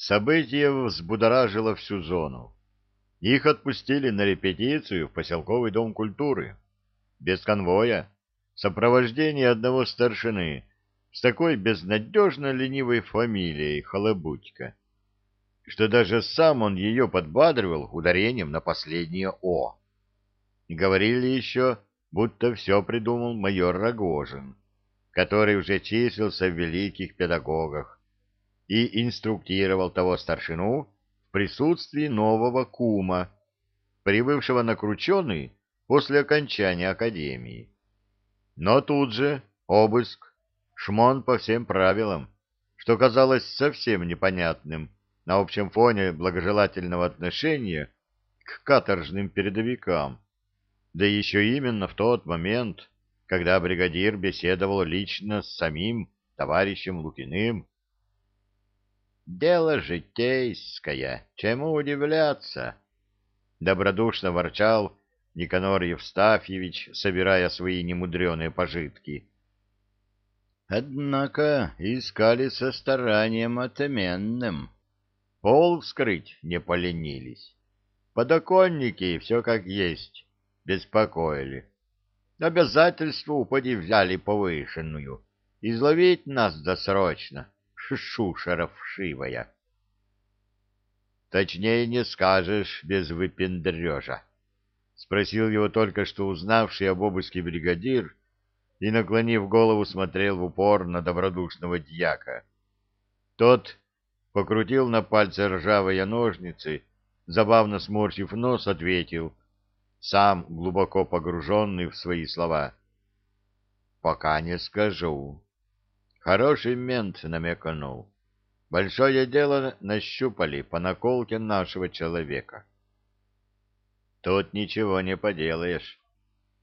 Событие взбудоражило всю зону. Их отпустили на репетицию в поселковый дом культуры. Без конвоя, сопровождение одного старшины с такой безнадежно ленивой фамилией Холобудько, что даже сам он ее подбадривал ударением на последнее «о». Говорили еще, будто все придумал майор Рогожин, который уже числился в великих педагогах и инструктировал того старшину в присутствии нового кума, прибывшего на Крученый после окончания академии. Но тут же обыск, шмон по всем правилам, что казалось совсем непонятным на общем фоне благожелательного отношения к каторжным передовикам, да еще именно в тот момент, когда бригадир беседовал лично с самим товарищем Лукиным. «Дело житейское, чему удивляться?» — добродушно ворчал Никанор Евстафьевич, собирая свои немудреные пожитки. Однако искали со старанием отменным. Пол вскрыть не поленились. Подоконники все как есть, беспокоили. Обязательство упади взяли повышенную. Изловить нас досрочно, шушера вшивая. Точнее не скажешь без выпендрежа. Спросил его только что узнавший об обыске бригадир и, наклонив голову, смотрел в упор на добродушного дьяка. Тот покрутил на пальце ржавые ножницы, забавно сморщив нос, ответил, сам глубоко погруженный в свои слова. «Пока не скажу. Хороший мент намекнул. Большое дело нащупали по наколке нашего человека. Тут ничего не поделаешь.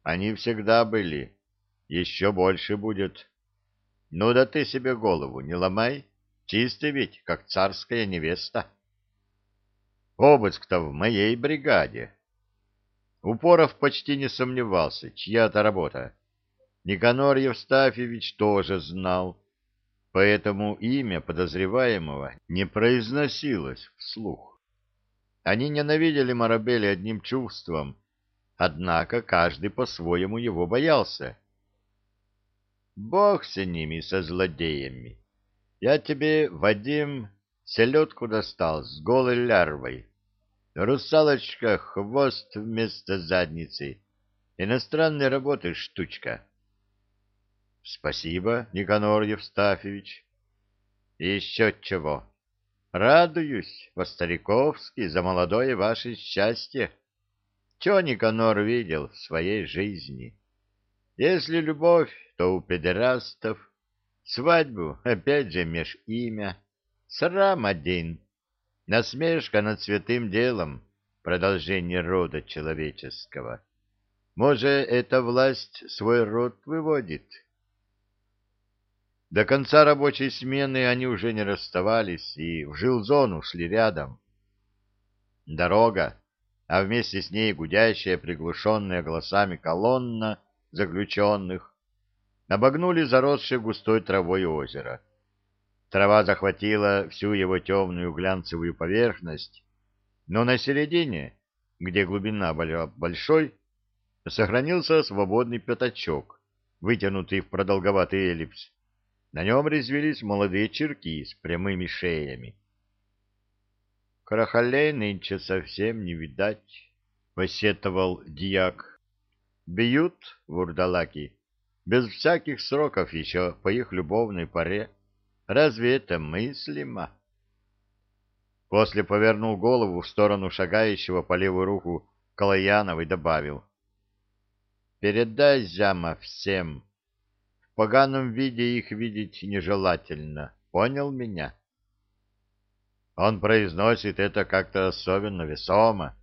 Они всегда были. Еще больше будет. Ну да ты себе голову не ломай. Чистый ведь, как царская невеста. Обыск-то в моей бригаде. Упоров почти не сомневался, чья это работа. Никанор Евстафьевич тоже знал, поэтому имя подозреваемого не произносилось вслух. Они ненавидели Марабели одним чувством, однако каждый по-своему его боялся. «Бог с ними, со злодеями! Я тебе, Вадим, селедку достал с голой лярвой. Русалочка — хвост вместо задницы. Иностранной работы штучка». «Спасибо, Никанор Евстафьевич». «Еще чего!» Радуюсь по-стариковски за молодое ваше счастье. Че Никанор видел в своей жизни? Если любовь, то у педерастов. Свадьбу, опять же, меж имя. Срам один. Насмешка над святым делом, продолжение рода человеческого. Может, эта власть свой род выводит?» До конца рабочей смены они уже не расставались и в жилзону шли рядом. Дорога, а вместе с ней гудящая, приглушенная голосами колонна заключенных, обогнули заросшее густой травой озеро. Трава захватила всю его темную глянцевую поверхность, но на середине, где глубина была большой, сохранился свободный пятачок, вытянутый в продолговатый эллипс, на нем резвились молодые черки с прямыми шеями. «Крахалей нынче совсем не видать», — посетовал дьяк. «Бьют, вурдалаки, без всяких сроков еще по их любовной паре. Разве это мыслимо?» После повернул голову в сторону шагающего по левую руку Калаяновой добавил. «Передай, Зяма, всем, поганом виде их видеть нежелательно. Понял меня? Он произносит это как-то особенно весомо,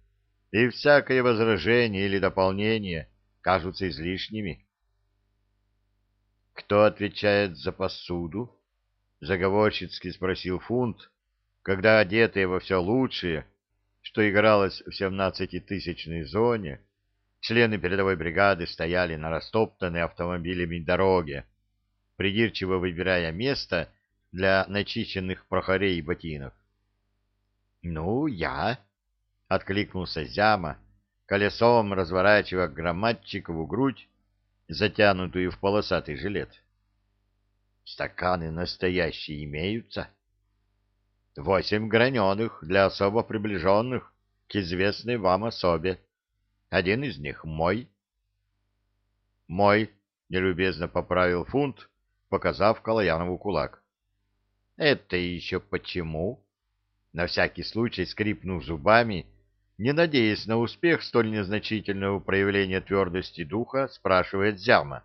и всякое возражение или дополнение кажутся излишними. «Кто отвечает за посуду?» — заговорщицки спросил Фунт, когда одетые во все лучшее, что игралось в семнадцатитысячной зоне, Члены передовой бригады стояли на растоптанной автомобилями дороге, придирчиво выбирая место для начищенных прохорей и ботинок. — Ну, я, — откликнулся Зяма, колесом разворачивая громадчикову грудь, затянутую в полосатый жилет. — Стаканы настоящие имеются? — Восемь граненых для особо приближенных к известной вам особе. Один из них мой. — Мой, — нелюбезно поправил фунт, показав Калаянову кулак. — Это еще почему? На всякий случай, скрипнув зубами, не надеясь на успех столь незначительного проявления твердости духа, спрашивает Зяма.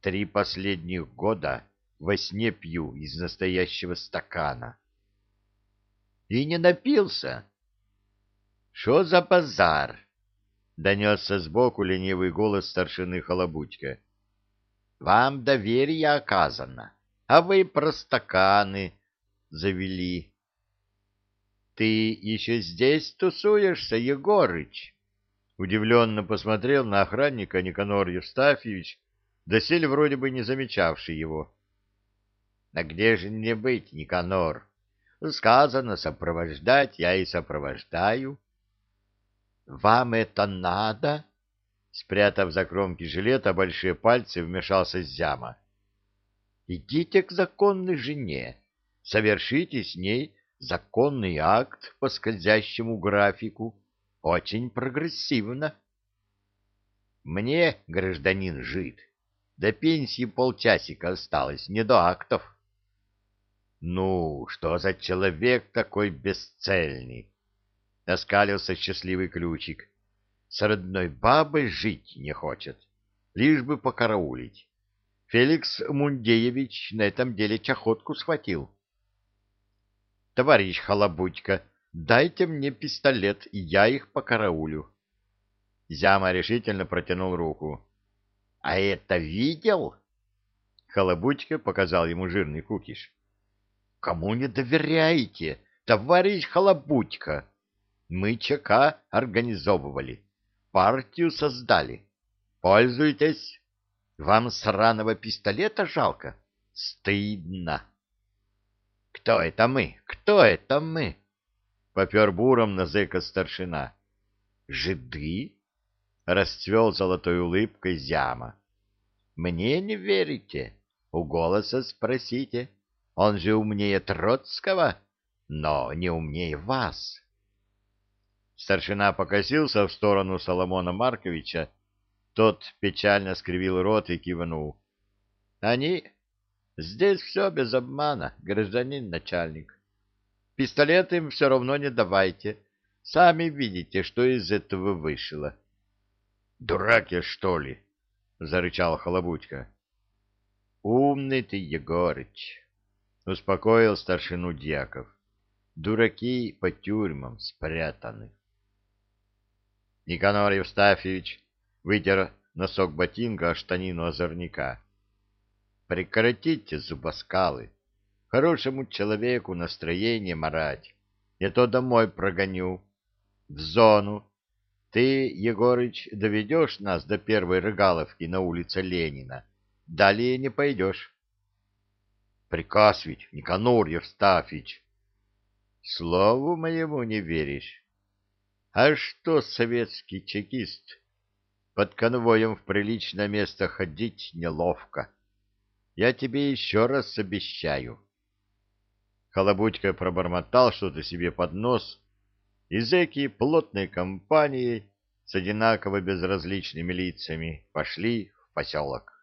«Три последних года во сне пью из настоящего стакана». «И не напился?» «Что за базар?» — донесся сбоку ленивый голос старшины Холобучка. «Вам доверие оказано, а вы про стаканы завели». Ты еще здесь тусуешься, Егорыч? Удивленно посмотрел на охранника Никанор Евстафьевич, доселе вроде бы не замечавший его. — А где же мне быть, Никанор? Сказано сопровождать, я и сопровождаю. — Вам это надо? Спрятав за кромки жилета большие пальцы, вмешался Зяма. — Идите к законной жене, совершите с ней законный акт по скользящему графику. Очень прогрессивно. Мне, гражданин жид, до пенсии полчасика осталось, не до актов. Ну, что за человек такой бесцельный? Оскалился счастливый ключик. С родной бабой жить не хочет, лишь бы покараулить. Феликс Мундеевич на этом деле чахотку схватил. Товарищ Халабудька, дайте мне пистолет, и я их покараулю. Зяма решительно протянул руку. — А это видел? Халабудька показал ему жирный кукиш. — Кому не доверяете, товарищ Халабудька? Мы ЧК организовывали, партию создали. Пользуйтесь. Вам сраного пистолета жалко? Стыдно. Кто это мы? Кто это мы? Попер буром на зэка старшина. Жиды? Расцвел золотой улыбкой зяма. Мне не верите? У голоса спросите. Он же умнее Троцкого, но не умнее вас. Старшина покосился в сторону Соломона Марковича. Тот печально скривил рот и кивнул. Они Здесь все без обмана, гражданин начальник. Пистолет им все равно не давайте. Сами видите, что из этого вышло. — Дурак я, что ли? — зарычал Холобучка. — Умный ты, Егорыч, — успокоил старшину Дьяков. — Дураки по тюрьмам спрятаны. Никанор Евстафьевич вытер носок ботинка о штанину озорника. Прекратите, зубоскалы. Хорошему человеку настроение марать. Я то домой прогоню. В зону. Ты, Егорыч, доведешь нас до первой рыгаловки на улице Ленина. Далее не пойдешь. Приказ ведь, Никанор Евстафич. Слову моему не веришь. А что советский чекист? Под конвоем в приличное место ходить неловко. Я тебе еще раз обещаю. Холобудька пробормотал что-то себе под нос, и зэки плотной компанией с одинаково безразличными лицами пошли в поселок.